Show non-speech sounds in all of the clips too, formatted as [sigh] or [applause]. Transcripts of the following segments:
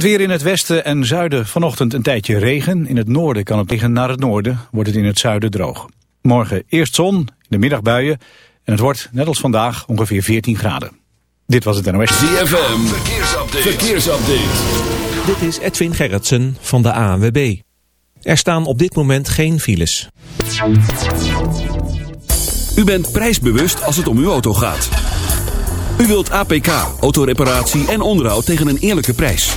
Het weer in het westen en zuiden vanochtend een tijdje regen. In het noorden kan het liggen naar het noorden, wordt het in het zuiden droog. Morgen eerst zon, in de middag buien en het wordt, net als vandaag, ongeveer 14 graden. Dit was het NOS. ZFM, verkeersupdate. verkeersupdate. Dit is Edwin Gerritsen van de ANWB. Er staan op dit moment geen files. U bent prijsbewust als het om uw auto gaat. U wilt APK, autoreparatie en onderhoud tegen een eerlijke prijs.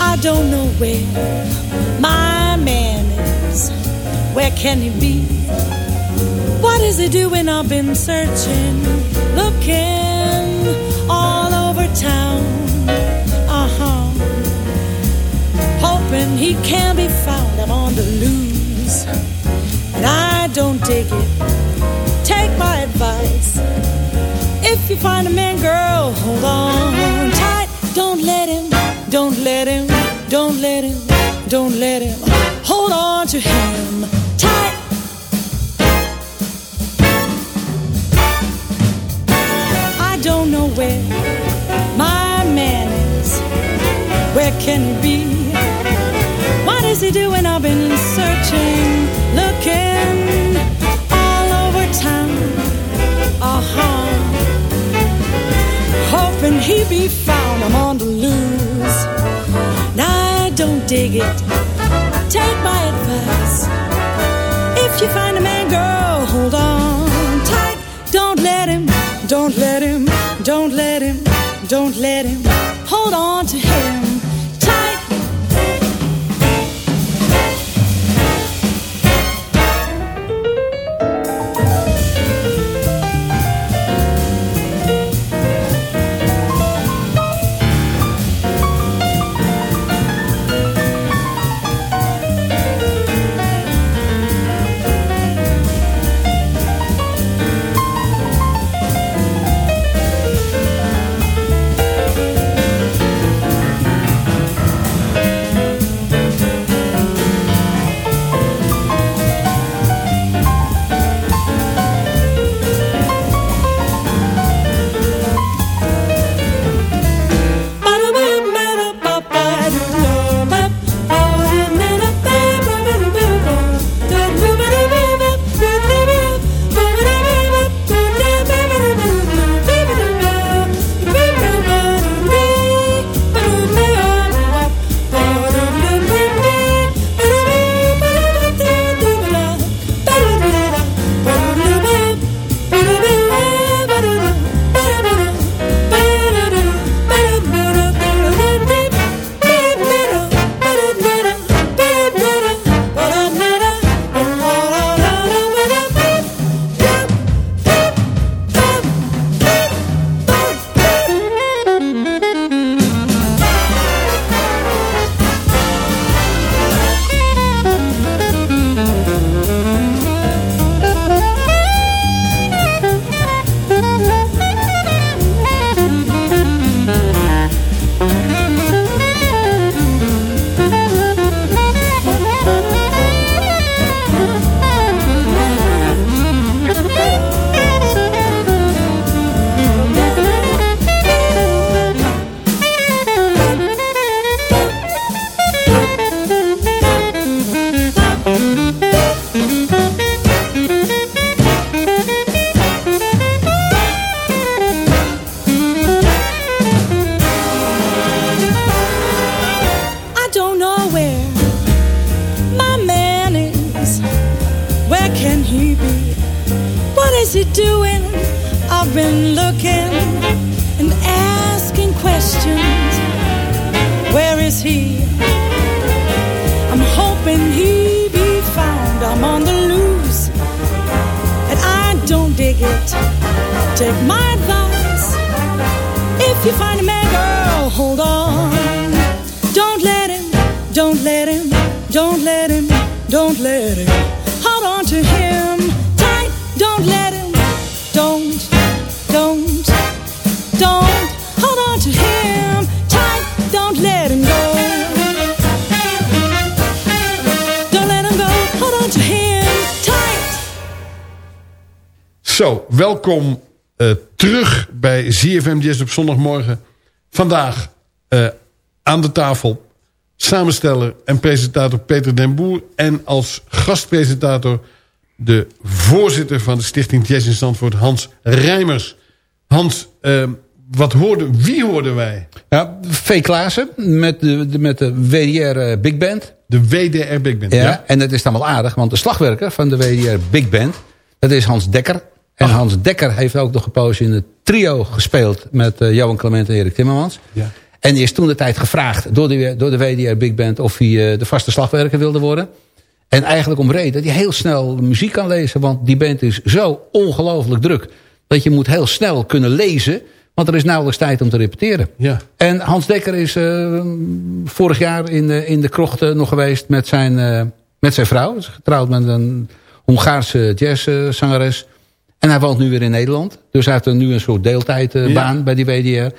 I don't know where my man is. Where can he be? What is he doing? I've been searching, looking all over town. Uh huh. Hoping he can be found. I'm on the loose. And I don't dig it. Take my advice. If you find a man, girl, hold on tight. Don't let him, don't let him, don't let him, don't let him. Hold on to him tight. I don't know where my man is. Where can he be? What is he doing? I've been searching, advice. If you find a man, girl, hold on tight. Don't let him, don't let him, don't let him, don't let him. Hold on to him don't let him, don't let him, don't let him. Hold on to him tight. Don't let him, don't, don't, don't. Hold on to him tight. Don't let him go. Don't let him go. Hold on to him tight. Zo, welkom eh, terug bij ZFM Jazz op zondagmorgen. Vandaag eh, aan de tafel samensteller en presentator Peter den Boer... en als gastpresentator de voorzitter van de stichting Jazz in Zandvoort... Hans Rijmers. Hans, eh, wat hoorden, wie hoorden wij? Ja, V. Klaassen met de, de- met de WDR eh, Big Band. De WDR Big Band. Ja, Ja. En dat is dan wel aardig, want de slagwerker van de WDR Big Band... dat is Hans Dekker. En Hans Dekker heeft ook nog gepozen in het trio gespeeld... met eh, Johan Clement en Erik Timmermans. Ja. En die is toen de tijd gevraagd door de, door de WDR Big Band... of hij eh, de vaste slagwerker wilde worden. En eigenlijk om reden dat hij heel snel muziek kan lezen... want die band is zo ongelooflijk druk... dat je moet heel snel kunnen lezen... want er is nauwelijks tijd om te repeteren. Ja. En Hans Dekker is eh, vorig jaar in de, in de krocht eh, nog geweest met zijn, eh, met zijn vrouw. Hij is getrouwd met een Hongaarse jazzzangeres. En hij woont nu weer in Nederland. Dus hij heeft er nu een soort deeltijdbaan Ja. bij die WDR.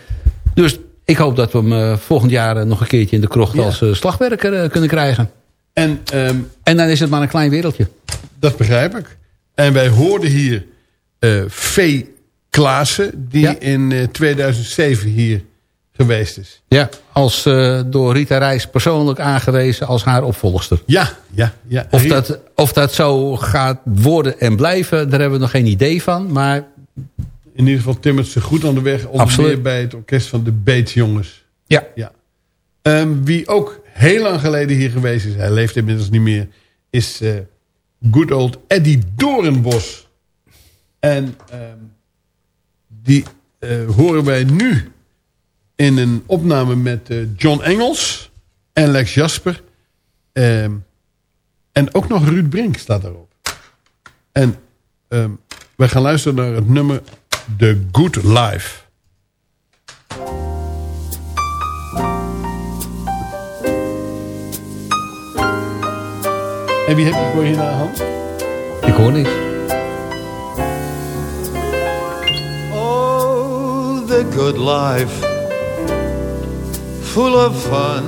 Dus ik hoop dat we hem eh, volgend jaar eh, nog een keertje in de krocht Ja. als eh, slagwerker kunnen krijgen. En ehm, En dan is het maar een klein wereldje. dat begrijp ik. En wij hoorden hier eh V. Klaassen... die Ja. in eh, 2007 hier geweest is. Ja, als door Rita Reis persoonlijk aangewezen als haar opvolgster. Ja, ja, ja. Of dat, of dat zo gaat worden en blijven, daar hebben we nog geen idee van. Maar In ieder geval timmert ze goed aan de weg. Onder Absoluut. meer bij het orkest van de Beetsjongens. ja, Ja. Ehm, wie ook heel lang geleden hier geweest is, hij leeft inmiddels niet meer, is eh good old Eddie Doornbos. En ehm, die eh, horen wij nu in een opname met eh, John Engels en Lex Jasper. Ehm, en ook nog Ruud Brink staat daarop. En wij gaan luisteren naar het nummer The Good Life. En wie heb je voor je naar de hand? ik hoor niks. Oh, the good life, full of fun.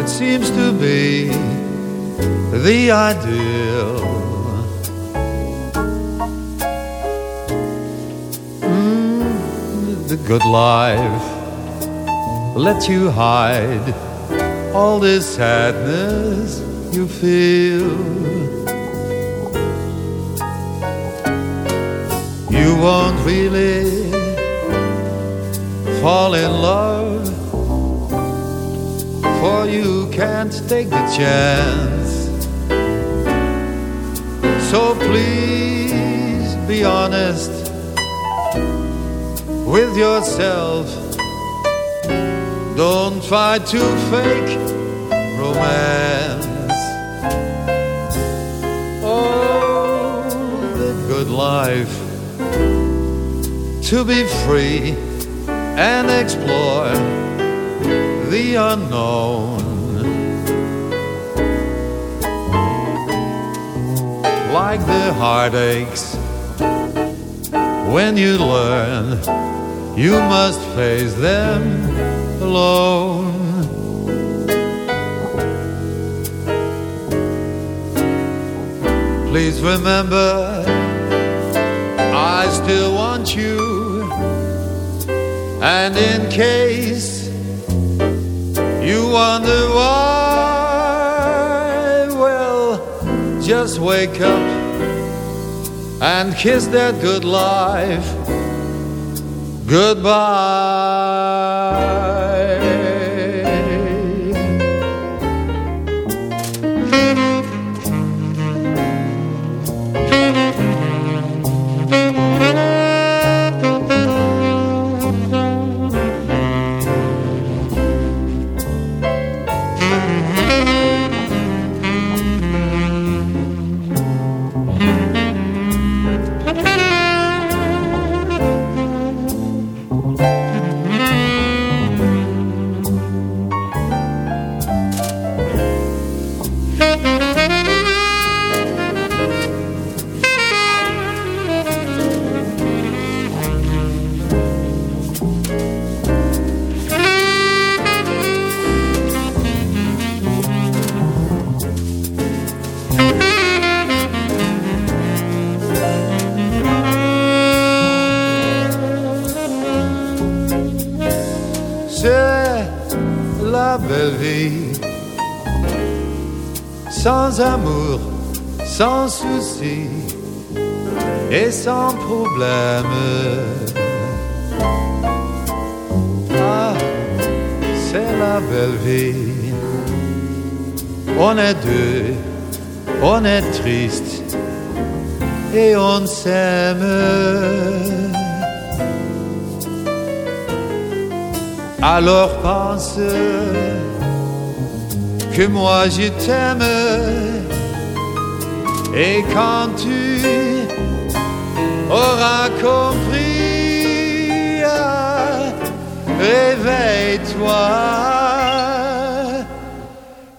It seems to be the ideal. The good life let you hide all this sadness you feel. You won't really fall in love, for you can't take the chance. So please be honest with yourself. Don't try to fake romance. Oh, the good life to be free and explore the unknown. Like the heartaches when you learn you must face them alone. Please remember I still want you. And in case you wonder why, well, just wake up and kiss that good life goodbye. Sans amour, sans souci et sans problème. Ah, c'est la belle vie. On est deux, on est triste et on s'aime. Alors pense que moi je t'aime et quand tu auras compris, réveille-toi,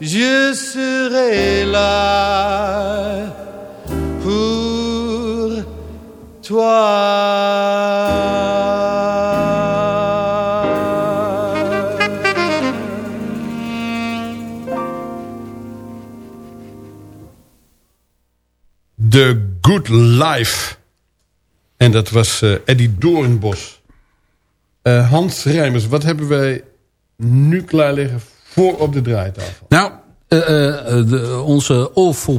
je serai là pour toi. The Good Life. En dat was eh, Eddie Doornbos. Eh, Hans Rijmers, wat hebben wij nu klaar liggen voor op de draaitafel? Nou, eh, de, onze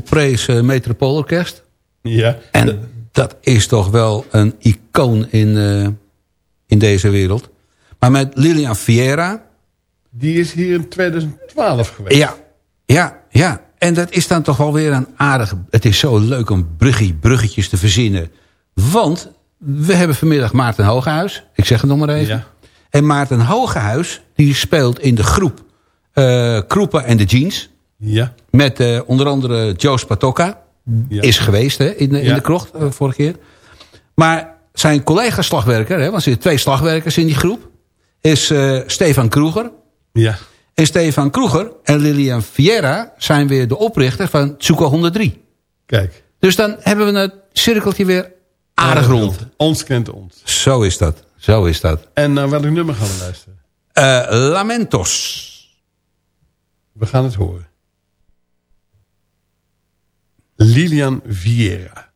Praise Metropoolorkest. Ja. En dat is toch wel een icoon in, in deze wereld. Maar met Lilian Vieira... Die is hier in 2012 geweest. Ja, ja, ja. En dat is dan toch wel weer een aardige... Het is zo leuk om bruggie, bruggetjes te verzinnen. Want we hebben vanmiddag Maarten Hogehuis. Ik zeg het nog maar even. Ja. En Maarten Hogehuis die speelt in de groep eh Kroepen en de Jeans. Ja. Met eh, onder andere Joe Spatokka. Ja. Is geweest hè, in, de- in Ja. de krocht eh, vorige keer. Maar zijn collega slagwerker, hè, want er zitten twee slagwerkers in die groep. Is Stefan Kroeger. Ja. En Stefan Kroeger en Lilian Vieira zijn weer de oprichter van Tsuko 103. Kijk. Dus dan hebben we het cirkeltje weer aardig rond. Ons kent ons. Zo is dat. Zo is dat. En naar welk nummer gaan we luisteren? Eh, Lamentos. We gaan het horen. Lilian Vieira.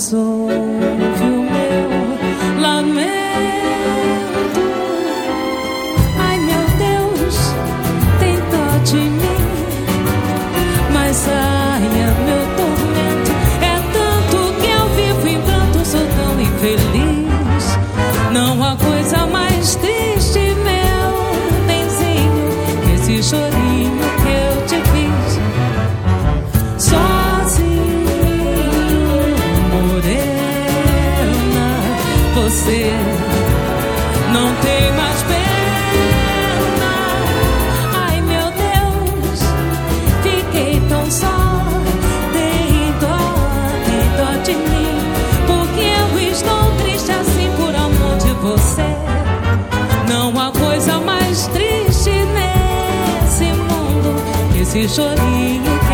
Mas ouve o meu lamento. Esse chorinho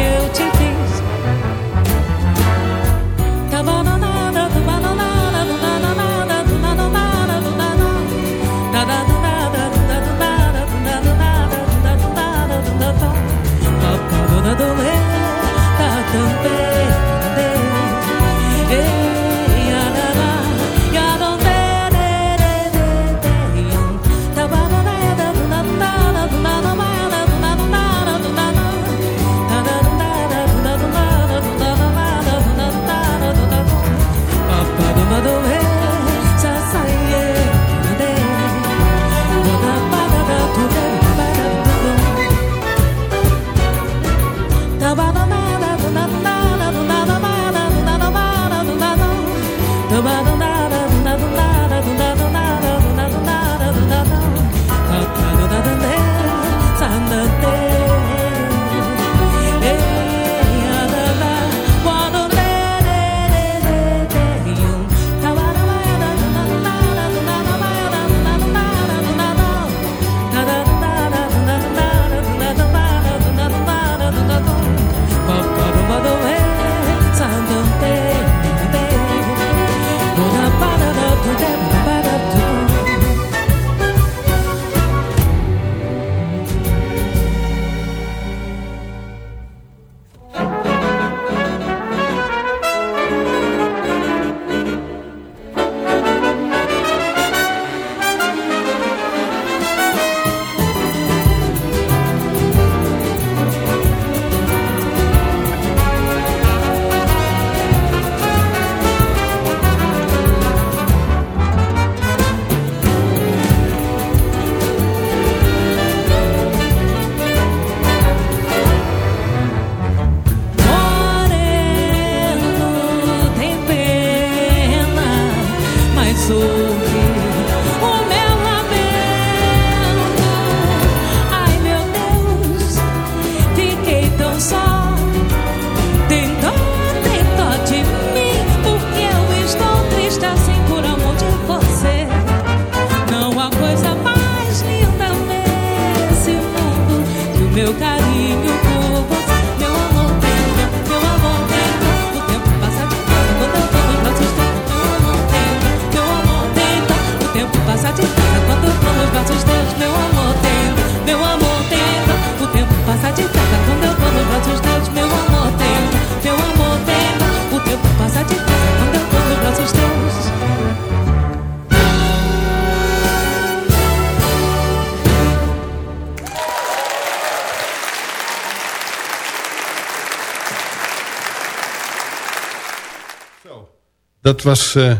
Dat was eh,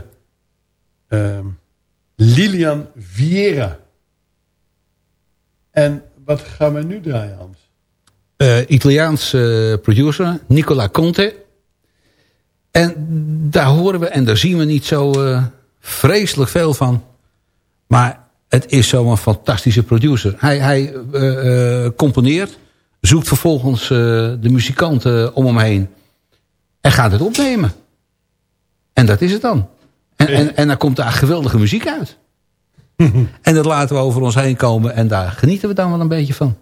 ehm, Lilian Vieira. En wat gaan we nu draaien, Hans? eh Italiaans eh, producer, Nicola Conte. En daar horen we en daar zien we niet zo vreselijk veel van. Maar het is zo'n fantastische producer. Hij, hij componeert, zoekt vervolgens de muzikanten om hem heen. En gaat het opnemen. En dat is het dan. En, en, en dan komt daar geweldige muziek uit. [laughs] en dat laten we over ons heen komen. En daar genieten we dan wel een beetje van.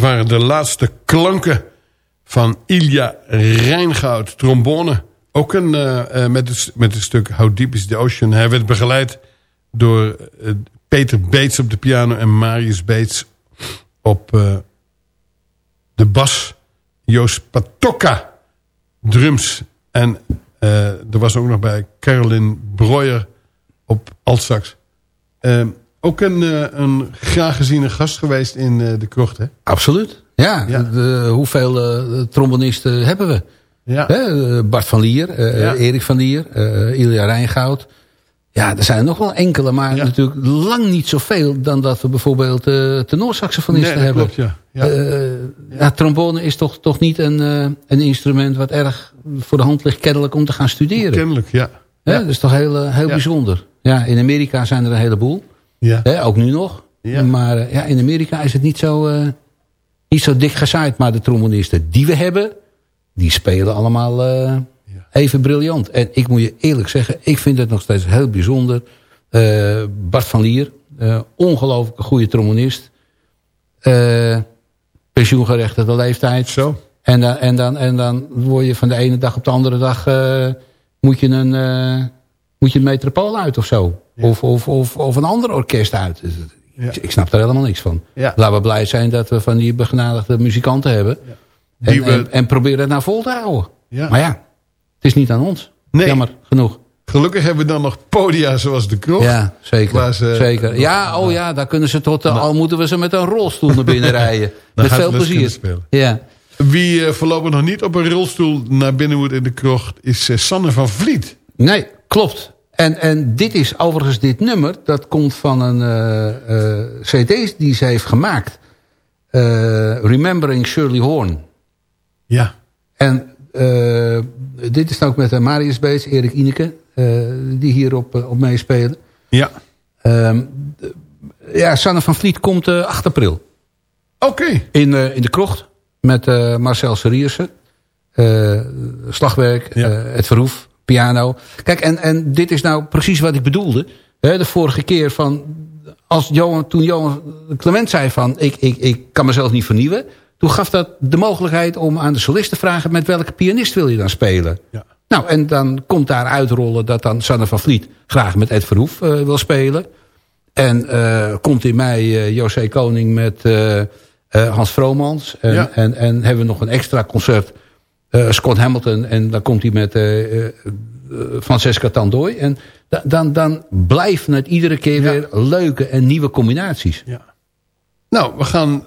Waren de laatste klanken van Ilja Rijngoud, trombone. Ook een, eh, eh, met, het, met het stuk How Deep is the Ocean. Hij werd begeleid door eh, Peter Beets op de piano en Marius Beets op de bas. Joost Patokka, drums. En er was ook nog bij Caroline Breuer op altsax. Ook een, eh, een graag geziene gast geweest in eh, de krocht, hè? Absoluut. Ja, Ja. De, hoeveel eh, trombonisten hebben we? Ja. Hè, Bart van Lier, Ja. Erik van Lier, Ilja Rijngoud. Ja, er zijn er nog wel enkele, maar Ja. natuurlijk lang niet zoveel... dan dat we bijvoorbeeld uh, tenorsaxofonisten Nee, hebben. klopt, ja. Ja. Ja, trombone is toch, toch niet een, een instrument... wat erg voor de hand ligt kennelijk om te gaan studeren. Kennelijk, ja. Ja. Dat is toch heel, heel bijzonder. Ja, in Amerika zijn er een heleboel. Ja. Hè, ook nu nog. Ja. Maar eh, ja, in Amerika is het niet zo, eh, niet zo dik gezaaid. Maar de trombonisten die we hebben... die spelen allemaal eh, even briljant. En ik moet je eerlijk zeggen... ik vind het nog steeds heel bijzonder. Bart van Lier, eh ongelooflijk goede trombonist. Eh pensioengerechtigde leeftijd. Zo. En dan, en, dan, en dan word je van de ene dag op de andere dag... moet, je een, moet je een metropool uit of zo. Of, of, of, of een ander orkest uit. Ik, snap daar helemaal niks van. Ja. Laten we blij zijn dat we van die begenadigde muzikanten hebben. En, we- en, en proberen het nou vol te houden. Maar ja, het is niet aan ons. Nee. Jammer genoeg. Gelukkig hebben we dan nog podia zoals de kroeg. Ja, zeker. Ze- zeker. Ja, oh ja, daar kunnen ze tot... eh, al moeten we ze met een rolstoel naar binnen [laughs] rijden. Met veel plezier. Ja. Wie eh, voorlopig nog niet op een rolstoel naar binnen moet in de krocht... is eh, Sanne van Vliet. Nee, klopt. En, en dit is overigens dit nummer. Dat komt van een eh, eh, cd die ze heeft gemaakt. Eh, Remembering Shirley Horn. Ja. En dit is ook met uh, Marius Beets, Erik Ineke. die hierop op meespelen. Ja. D- ja, Sanne van Vliet komt eh 8 april. Oké. In, eh, in de krocht. Met Marcel Seriersen. slagwerk. Ja. het verhoef. Piano. Kijk, en, en dit is nou precies wat ik bedoelde. Hè, de vorige keer van... Als Johan, toen Johan Clement zei van... Ik, ik, ik kan mezelf niet vernieuwen. Toen gaf dat de mogelijkheid om aan de solist te vragen... met welke pianist wil je dan spelen? Ja. Nou, en dan komt daar uitrollen dat dan Sanne van Vliet... graag met Ed Verhoef eh, wil spelen. En eh, komt in mei eh, José Koning met Hans Vromans. En, Ja. en, en hebben we nog een extra concert. Eh, Scott Hamilton. En dan komt hij met eh, eh, Francesca Tandooi. En da- dan, dan blijven het iedere keer Ja. weer leuke en nieuwe combinaties. Ja. Nou, we gaan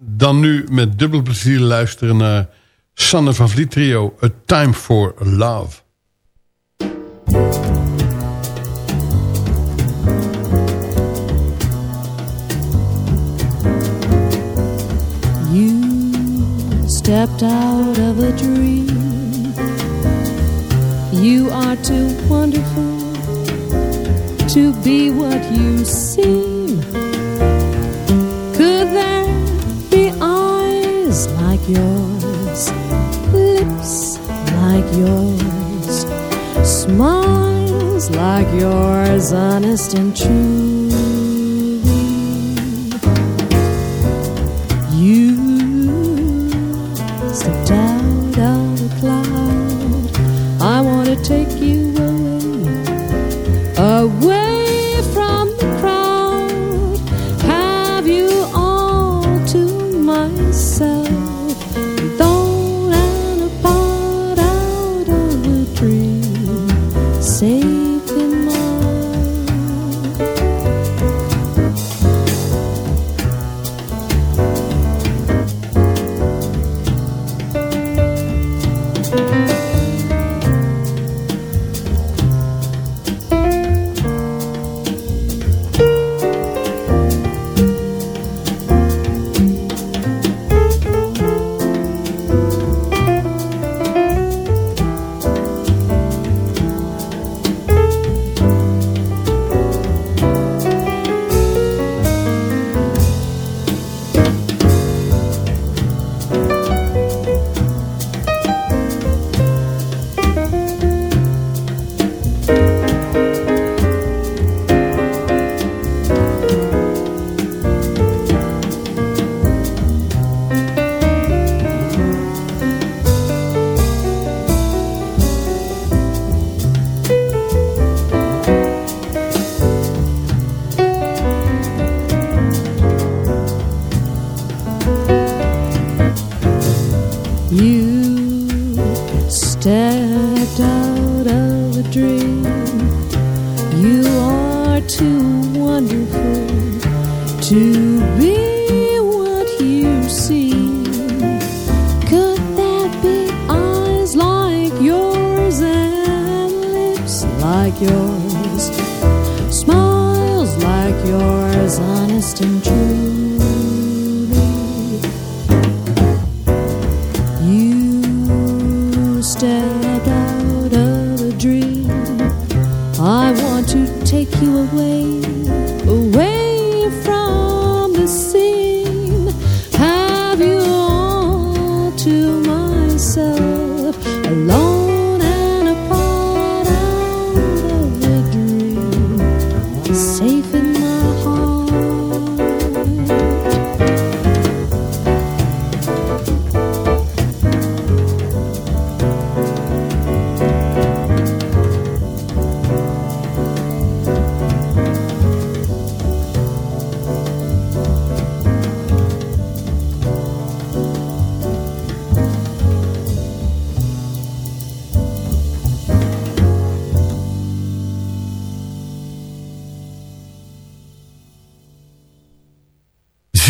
dan nu met dubbel plezier luisteren naar Sanne van Vliet trio. A Time for Love. Stepped out of a dream. You are too wonderful to be what you seem. Could there be eyes like yours, lips like yours, smiles like yours, honest and true?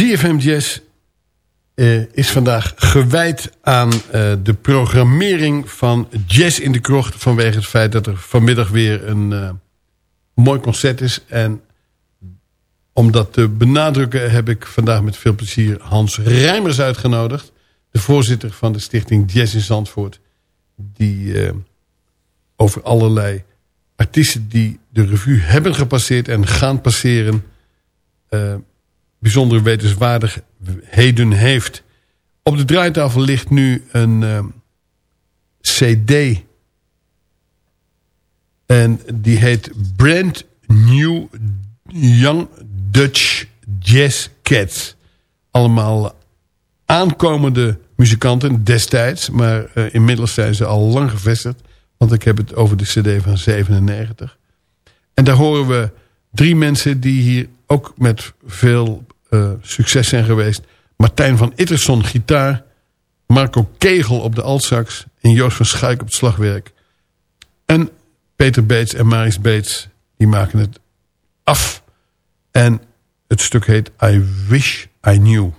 ZFM Jazz eh, is vandaag gewijd aan eh, de programmering van Jazz in de Krocht... vanwege het feit dat er vanmiddag weer een eh, mooi concert is. En om dat te benadrukken heb ik vandaag met veel plezier Hans Rijmers uitgenodigd. De voorzitter van de stichting Jazz in Zandvoort. Die over allerlei artiesten die de revue hebben gepasseerd en gaan passeren... bijzondere wetenswaardigheden heeft. Op de draaitafel ligt nu een eh, cd... En die heet Brand New Young Dutch Jazz Cats. Allemaal aankomende muzikanten destijds. Maar eh, inmiddels zijn ze al lang gevestigd. Want ik heb het over de cd van 97. En daar horen we drie mensen die hier ook met veel eh, succes zijn geweest. Martijn van Itterson gitaar. Marco Kegel op de altsax. En Joost van Schuik op het slagwerk. En Peter Beets en Maris Beets, die maken het af. En het stuk heet I Wish I Knew.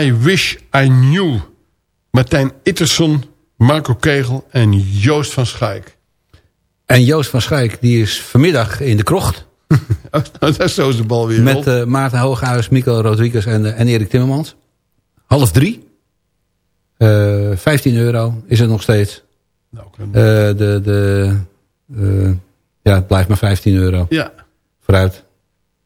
I Wish I Knew. Martijn Itterson, Marco Kegel en Joost van Schaik. En Joost van Schaik die is vanmiddag in de krocht. [laughs] Oh, dat is zo is de bal weer Met eh, Maarten Hooghuis, Mico Rodriguez en, eh, en Erik Timmermans. Half drie. Eh 15 euro is het nog steeds. Nou, de, de, ja, het blijft maar 15 euro. ja, Vooruit.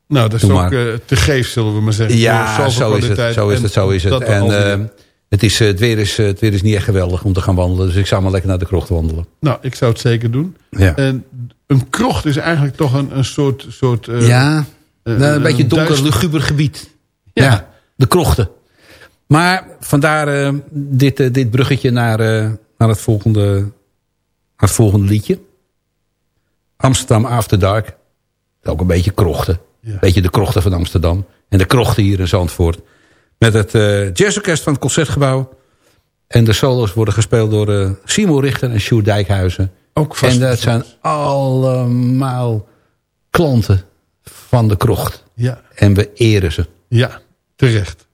Nou dat is Doe ook eh, te geef, zullen we maar zeggen. Ja, zo is het. Zo is het, zo is het. En eh, het, is, eh, het, weer is, het weer is niet echt geweldig om te gaan wandelen. Dus ik zou maar lekker naar de krocht wandelen. nou, ik zou het zeker doen. Ja. En een krocht is eigenlijk toch een, een soort... soort ja, nou, een beetje donker, luguber gebied. Ja. Ja. de krochten. Maar vandaar dit, dit bruggetje naar, naar, het volgende, naar het volgende liedje. Amsterdam After Dark. Ook een beetje krochten. Ja. Een beetje de krochten van Amsterdam. En de krochten hier in Zandvoort. Met het eh jazzorkest van het Concertgebouw. En de solos worden gespeeld door eh Simon Richter en Sjoerd Dijkhuizen. Ook vast. En dat zijn allemaal klanten van de krocht. Ja, En we eren ze. ja, terecht.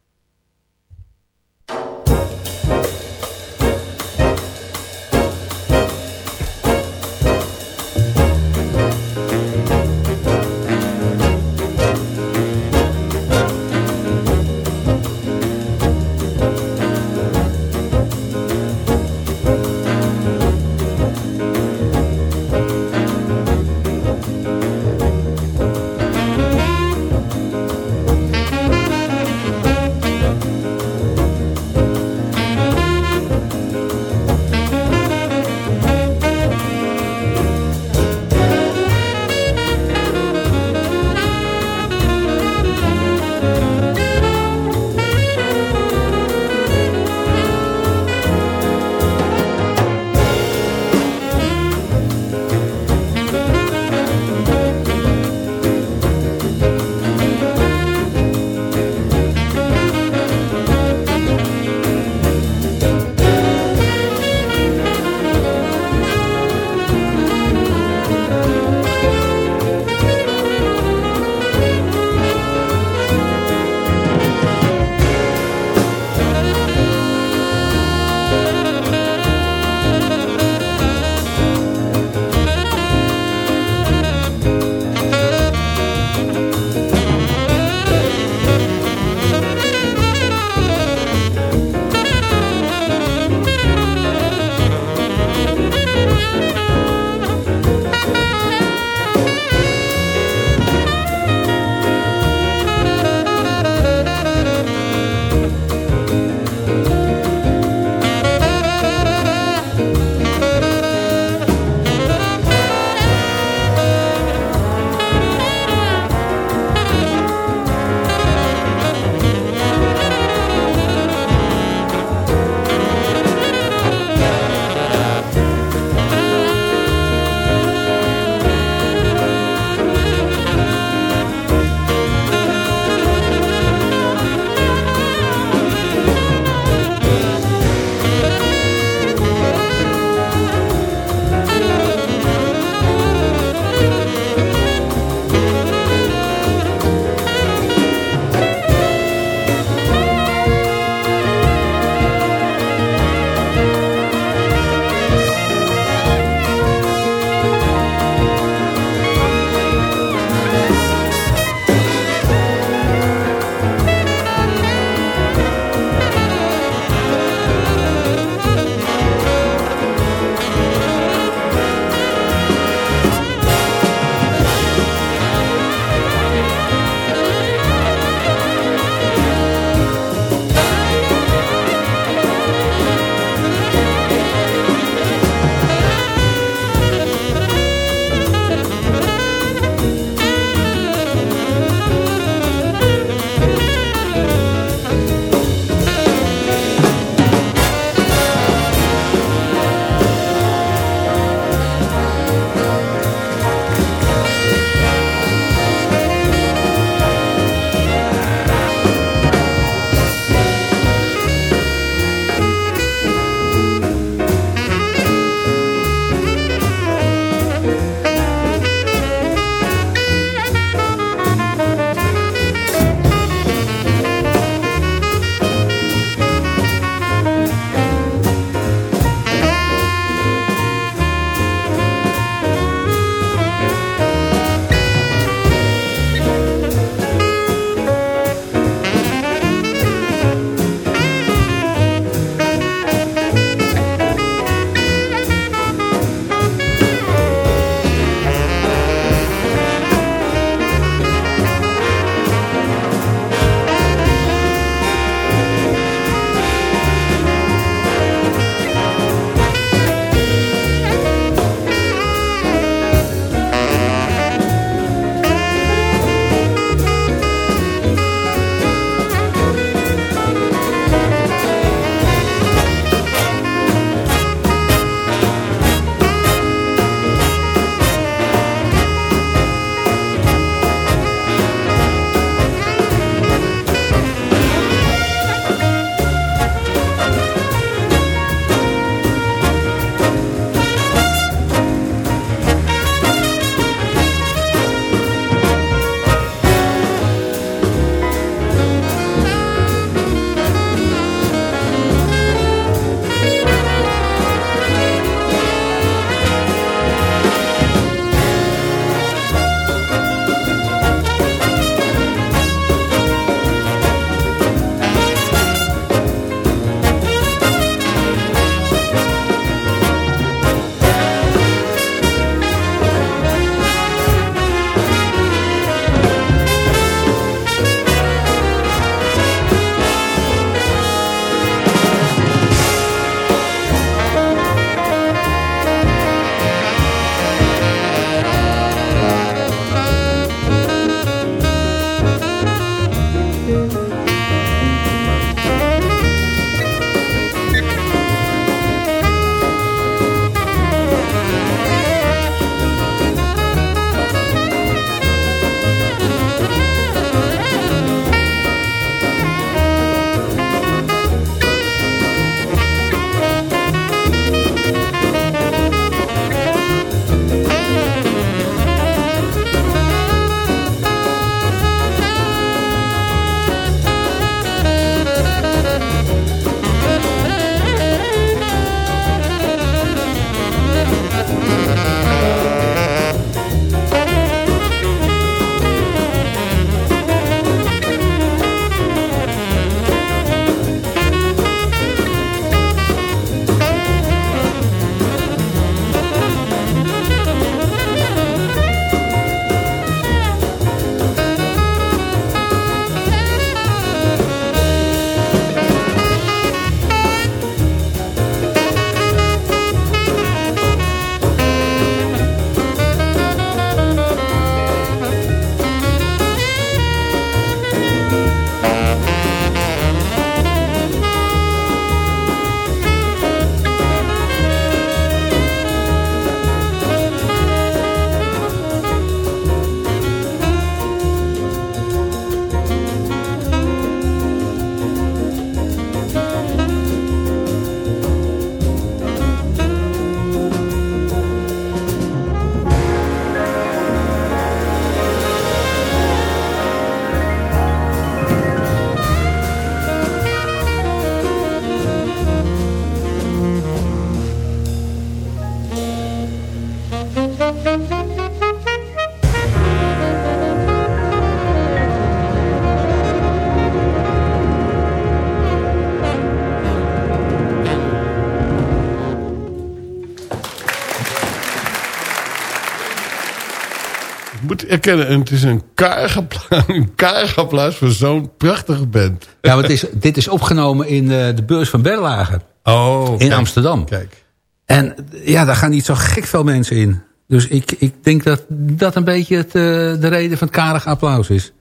Erkennen. En het is een karig [laughs] applaus, voor zo'n prachtige band. Ja, het is, dit is opgenomen in eh, de beurs van Berlage Oh, in kijk, Amsterdam. Kijk. En ja, daar gaan niet zo gek veel mensen in. Dus ik, ik denk dat dat een beetje het, eh, de reden van het karige applaus is.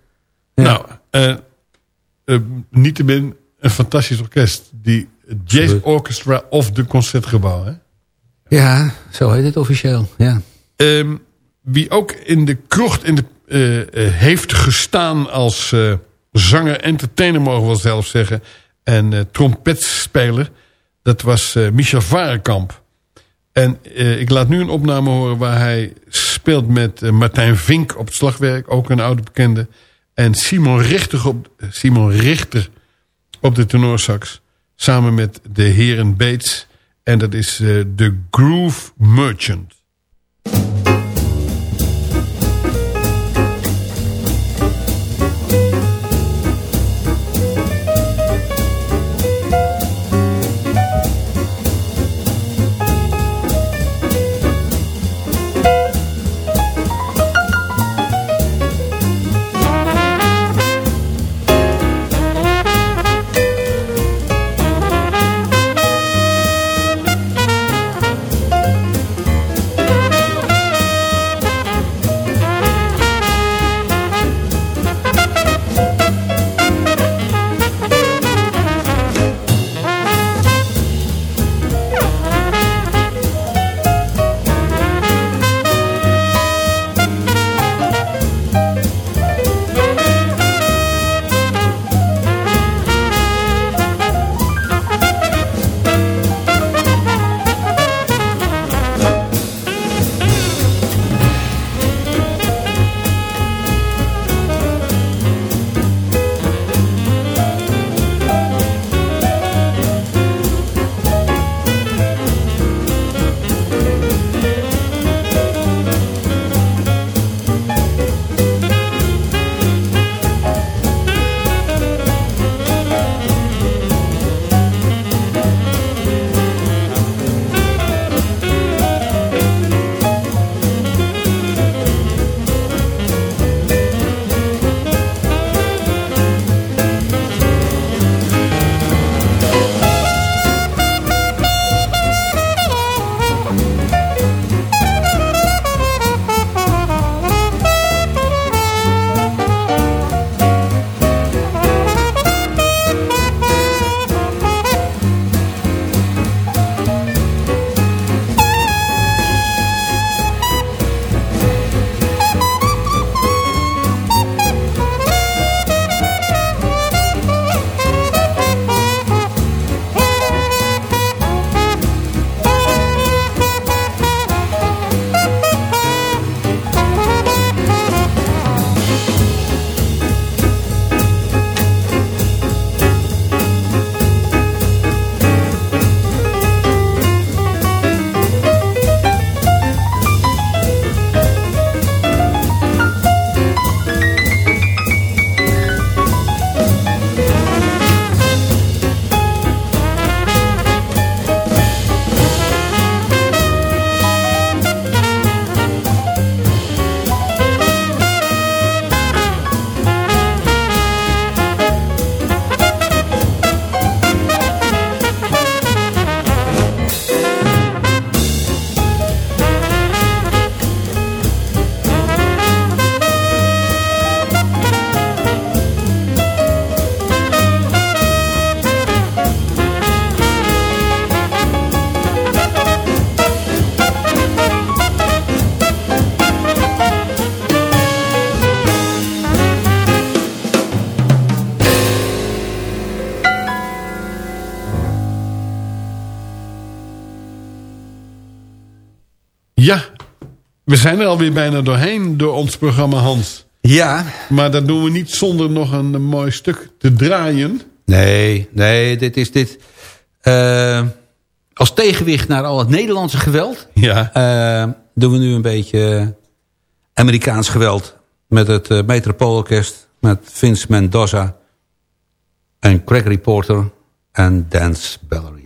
Ja. Nou, eh eh, niettemin een fantastisch orkest. Die Jazz. Orchestra of de Concertgebouw. Hè? Ja, zo heet het officieel. Ja. Ehm, wie ook in de krocht in de, eh, eh, heeft gestaan als eh, zanger, entertainer mogen we wel zelf zeggen. En trompetspeler. Dat was Michel Varenkamp. En ik laat nu een opname horen waar hij speelt met Martijn Vink op het slagwerk. Ook een oude bekende. En Simon Richter op, Simon Richter op de tenorsax. Samen met de heren Bates. En dat is The Groove Merchant. Zijn er alweer bijna doorheen door ons programma Hans. Ja. Maar dat doen we niet zonder nog een, een mooi stuk te draaien. Nee, nee, dit is dit. eh, als tegenwicht naar al het Nederlandse geweld... Ja. eh, doen we nu een beetje Amerikaans geweld. Met het uh, Metropoolorkest. Met Vince Mendoza. En Gregory Porter. En Dance Ballerina.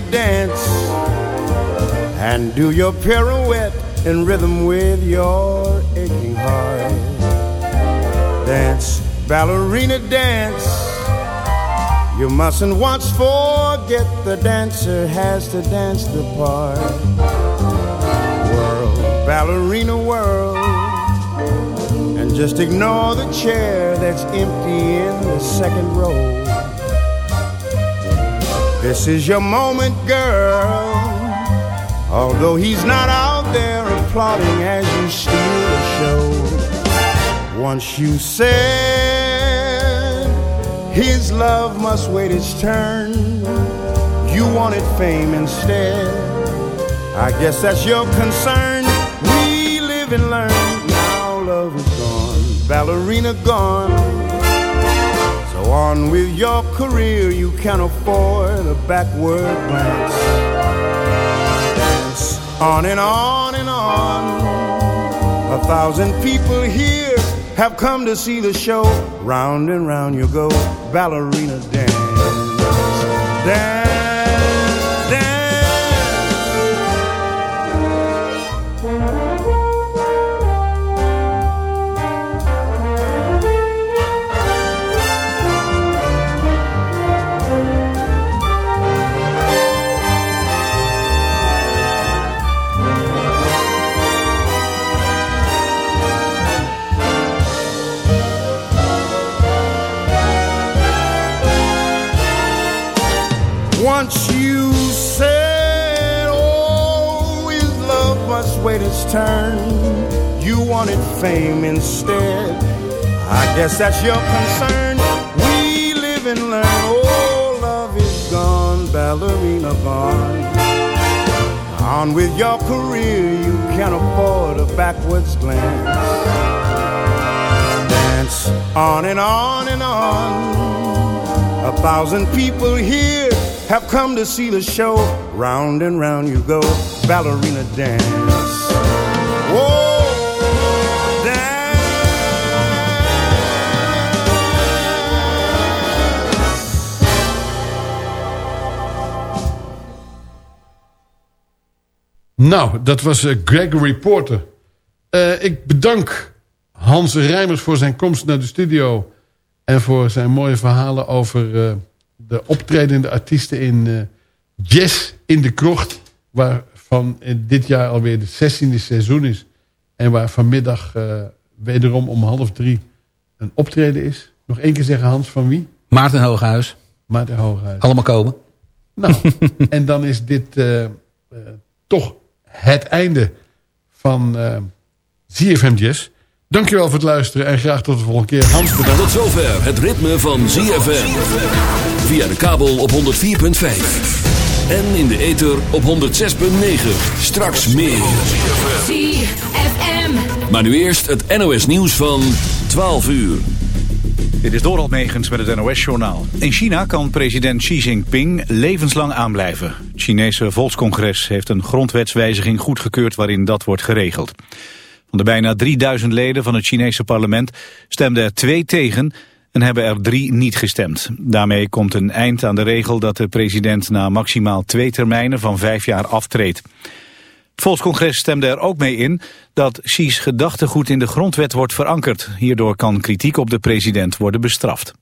Ballerina dance and do your pirouette in rhythm with your aching heart. Dance, ballerina dance. You mustn't once forget the dancer has to dance the part. World, ballerina world. And just ignore the chair that's empty in the second row. This is your moment, girl. Although he's not out there applauding as you steal the show. Once you said his love must wait its turn, you wanted fame instead. I guess that's your concern. We live and learn. Now love is gone, ballerina gone. On with your career, you can't afford a backward glance. Dance on and on and on. A thousand people here have come to see the show. Round and round you go, ballerina dance. Dance, turn. You wanted fame instead. I guess that's your concern. We live and learn. Oh, love is gone, ballerina gone. On with your career, you can't afford a backwards glance. Dance on and on and on. A thousand people here have come to see the show. Round and round you go, ballerina dance. Nou, dat was eh, Gregory Porter. Eh, ik bedank Hans Rijmers voor zijn komst naar de studio... en voor zijn mooie verhalen over eh, de optredende artiesten in eh, Jazz in de Krocht... waarvan in dit jaar alweer de 16e seizoen is... en waar vanmiddag eh, wederom om half drie een optreden is. Nog één keer zeggen, Hans, van wie? Maarten Hooghuis. Maarten Hooghuis. Allemaal komen. Nou, [laughs] en dan is dit eh, eh, toch het einde van eh ZFM Jazz. Dankjewel voor het luisteren en graag tot de volgende keer. Hans, bedankt. Tot zover het ritme van ZFM. Via de kabel op 104.5. En in de ether op 106.9. Straks meer. ZFM. Maar nu eerst het NOS nieuws van 12 uur. Dit is Dorald Megens met het NOS-journaal. In China kan president Xi Jinping levenslang aanblijven. Het Chinese Volkscongres heeft een grondwetswijziging goedgekeurd waarin dat wordt geregeld. Van de bijna 3000 leden van het Chinese parlement stemden er twee tegen en hebben er drie niet gestemd. Daarmee komt een eind aan de regel dat de president na maximaal twee termijnen van vijf jaar aftreedt. Het Volkscongres stemde er ook mee in dat Xi's gedachtegoed in de grondwet wordt verankerd. Hierdoor kan kritiek op de president worden bestraft.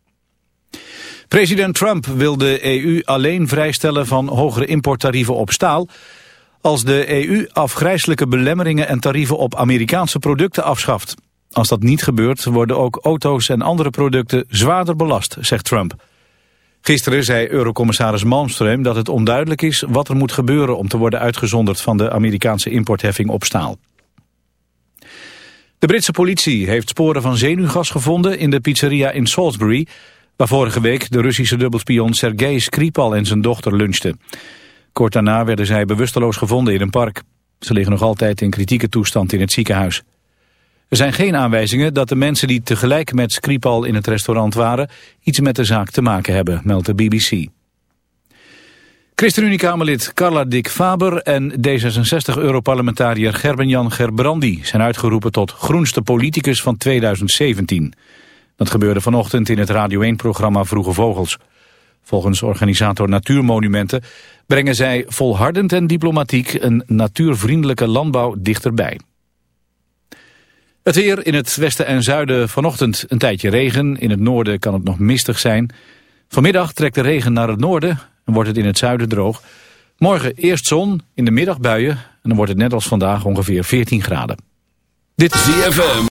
President Trump wil de EU alleen vrijstellen van hogere importtarieven op staal... als de EU afgrijzelijke belemmeringen en tarieven op Amerikaanse producten afschaft. Als dat niet gebeurt worden ook auto's en andere producten zwaarder belast, zegt Trump. Gisteren zei Eurocommissaris Malmström dat het onduidelijk is wat er moet gebeuren om te worden uitgezonderd van de Amerikaanse importheffing op staal. De Britse politie heeft sporen van zenuwgas gevonden in de pizzeria in Salisbury, waar vorige week de Russische dubbelspion Sergei Skripal en zijn dochter lunchten. Kort daarna werden zij bewusteloos gevonden in een park. Ze liggen nog altijd in kritieke toestand in het ziekenhuis. Er zijn geen aanwijzingen dat de mensen die tegelijk met Skripal in het restaurant waren... iets met de zaak te maken hebben, meldt de BBC. ChristenUnie-Kamerlid Carla Dick Faber en D66-europarlementariër Gerben-Jan Gerbrandi... zijn uitgeroepen tot groenste politicus van 2017. Dat gebeurde vanochtend in het Radio 1-programma Vroege Vogels. Volgens organisator Natuurmonumenten brengen zij volhardend en diplomatiek een natuurvriendelijke landbouw dichterbij. Het weer in het westen en zuiden vanochtend een tijdje regen. In het noorden kan het nog mistig zijn. Vanmiddag trekt de regen naar het noorden en wordt het in het zuiden droog. Morgen eerst zon, in de middag buien en dan wordt het net als vandaag ongeveer 14 graden. Dit is ZFM.